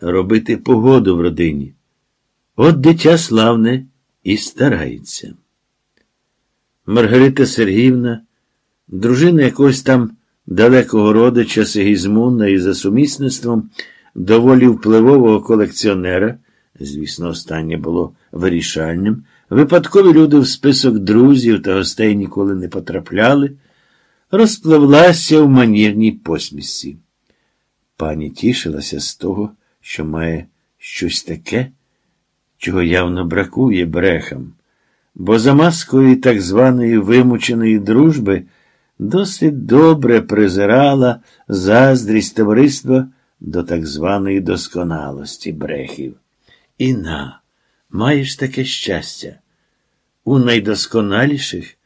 робити погоду в родині. От дитя славне і старається. Маргарита Сергіївна, дружина якогось там далекого родича Сигізмунда і за сумісництвом доволі впливового колекціонера, звісно, останнє було вирішальним, випадкові люди в список друзів та гостей ніколи не потрапляли, розпливлася в манірній посмішці. Пані тішилася з того, що має щось таке, чого явно бракує брехам, бо за маскою так званої вимученої дружби досить добре презирала заздрість товариства до так званої досконалості брехів. І на, маєш таке щастя. У найдосконаліших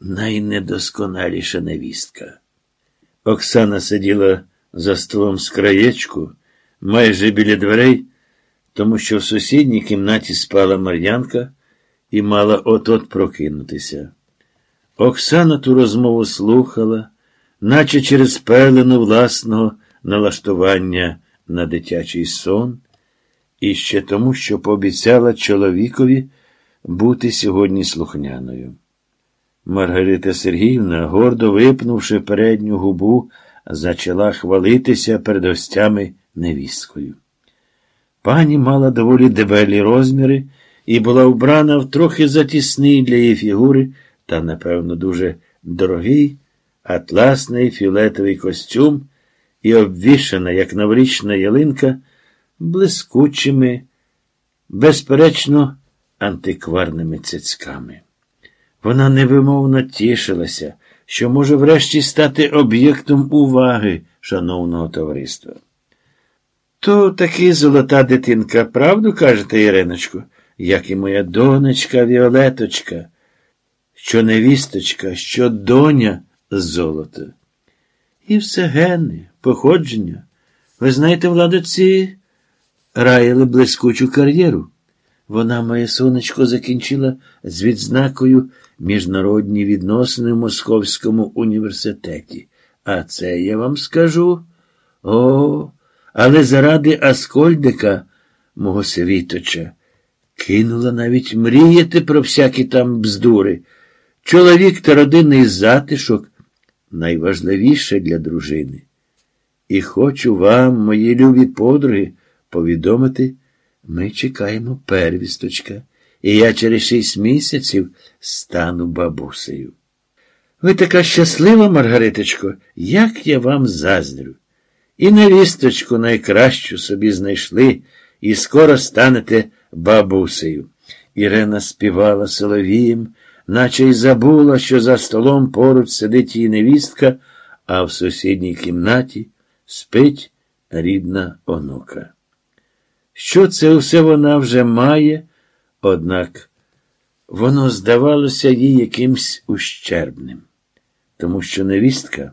найнедосконаліша невістка. Оксана сиділа за столом з краєчку, майже біля дверей, тому що в сусідній кімнаті спала Мар'янка і мала от-от прокинутися. Оксана ту розмову слухала, наче через пелену власного налаштування на дитячий сон, і ще тому, що пообіцяла чоловікові бути сьогодні слухняною. Маргарита Сергіївна, гордо випнувши передню губу, зачала хвалитися перед гостями невісткою. Пані мала доволі дебелі розміри і була вбрана в трохи затісний для її фігури та, напевно, дуже дорогий атласний фіолетовий костюм і обвішана, як новорічна ялинка, блискучими, безперечно, антикварними цицьками. Вона невимовно тішилася, що може врешті стати об'єктом уваги шановного товариства. То таки золота дитинка, правду кажете, Іриночко, як і моя донечка Віолеточка, що невісточка, що доня золота. І все гени, походження. Ви знаєте, владоці раяли блискучу кар'єру. Вона, моє сонечко, закінчила з відзнакою міжнародні відносини в Московському університеті. А це я вам скажу. О, але заради Аскольдика, мого світоча, кинула навіть мріяти про всякі там бздури. Чоловік та родинний затишок найважливіше для дружини. І хочу вам, мої любі подруги, повідомити, ми чекаємо первісточка, і я через шість місяців стану бабусею. Ви така щаслива, Маргариточко, як я вам заздрю. І невісточку найкращу собі знайшли, і скоро станете бабусею. Ірена співала соловієм, наче й забула, що за столом поруч сидить її невістка, а в сусідній кімнаті спить рідна онука. Що це усе вона вже має, однак воно здавалося їй якимсь ущербним, тому що невістка,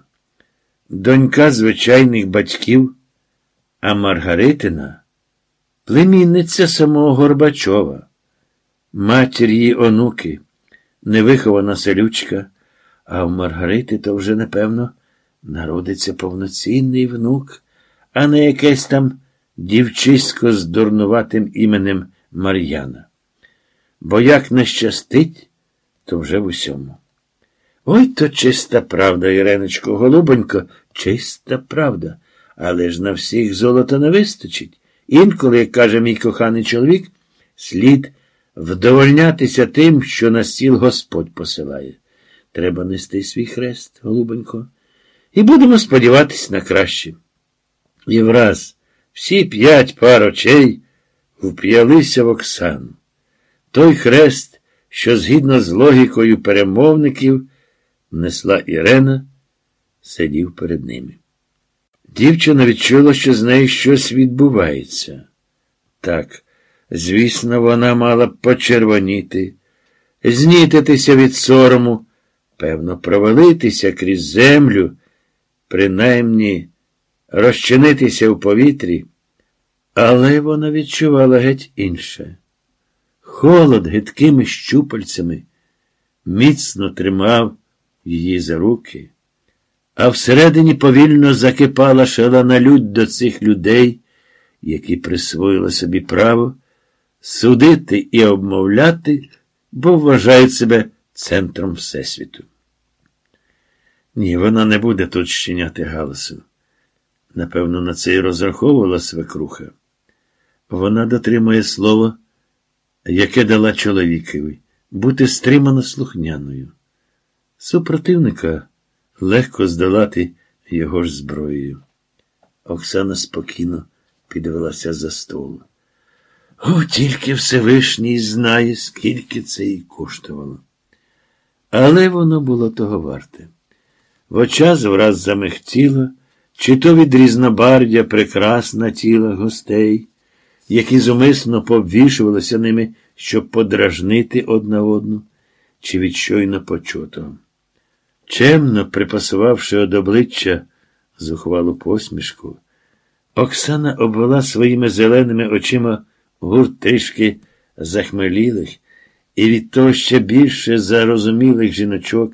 донька звичайних батьків, а Маргаритина племінниця самого Горбачова, матір її онуки, невихована селючка, а в Маргарити то вже, напевно, народиться повноцінний внук, а не якесь там дівчисько з дурнуватим іменем Мар'яна. Бо як не щастить, то вже в усьому. Ой то чиста правда, Іреночко, голубонько, чиста правда, але ж на всіх золота не вистачить. Інколи, як каже мій коханий чоловік, слід вдовольнятися тим, що на стіл Господь посилає. Треба нести свій хрест, голубонько, і будемо сподіватись на краще. І враз всі п'ять пар очей вп'ялися в Оксану. Той хрест, що згідно з логікою перемовників несла Ірена, сидів перед ними. Дівчина відчула, що з нею щось відбувається. Так, звісно, вона мала почервоніти, знітитися від сорому, певно, провалитися крізь землю, принаймні розчинитися в повітрі, але вона відчувала геть інше. Холод гидкими щупальцями міцно тримав її за руки, а всередині повільно закипала шалена лють до цих людей, які присвоїли собі право судити і обмовляти, бо вважають себе центром Всесвіту. Ні, вона не буде тут щиняти галасу. Напевно, на це й розраховувала свекруха. Вона дотримує слово, яке дала чоловікові, бути стримано слухняною. Супротивника легко здолати його ж зброєю. Оксана спокійно підвелася за столу. О, тільки Всевишній знає, скільки це їй коштувало. Але воно було того варте. В очах враз замихтіло, чи то від різнобардя прекрасна тіла гостей, які зумисно повішувалися ними, щоб подражнити одна одну, чи від щойно почутого. Чемно припасувавши од обличчя зухвалу посмішку, Оксана обвела своїми зеленими очима гурт захмелілих і від того ще більше зарозумілих жіночок,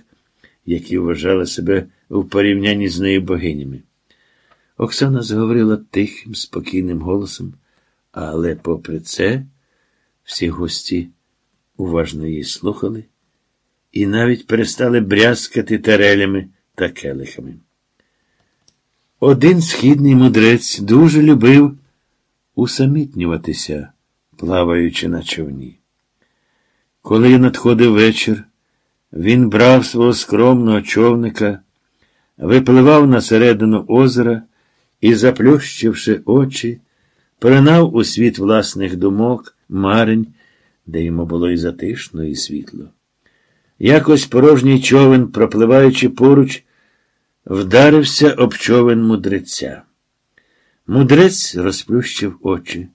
які вважали себе у порівнянні з нею богинями. Оксана заговорила тихим, спокійним голосом, але, попри це, всі гості уважно її слухали і навіть перестали брязкати тарелями та келихами. Один східний мудрець дуже любив усамітнюватися, плаваючи на човні. Коли надходив вечір, він брав свого скромного човника, випливав на середину озера і, заплющивши очі, перенав у світ власних думок, марень, де йому було і затишно, і світло. Якось порожній човен, пропливаючи поруч, вдарився об човен мудреця. Мудрець розплющив очі.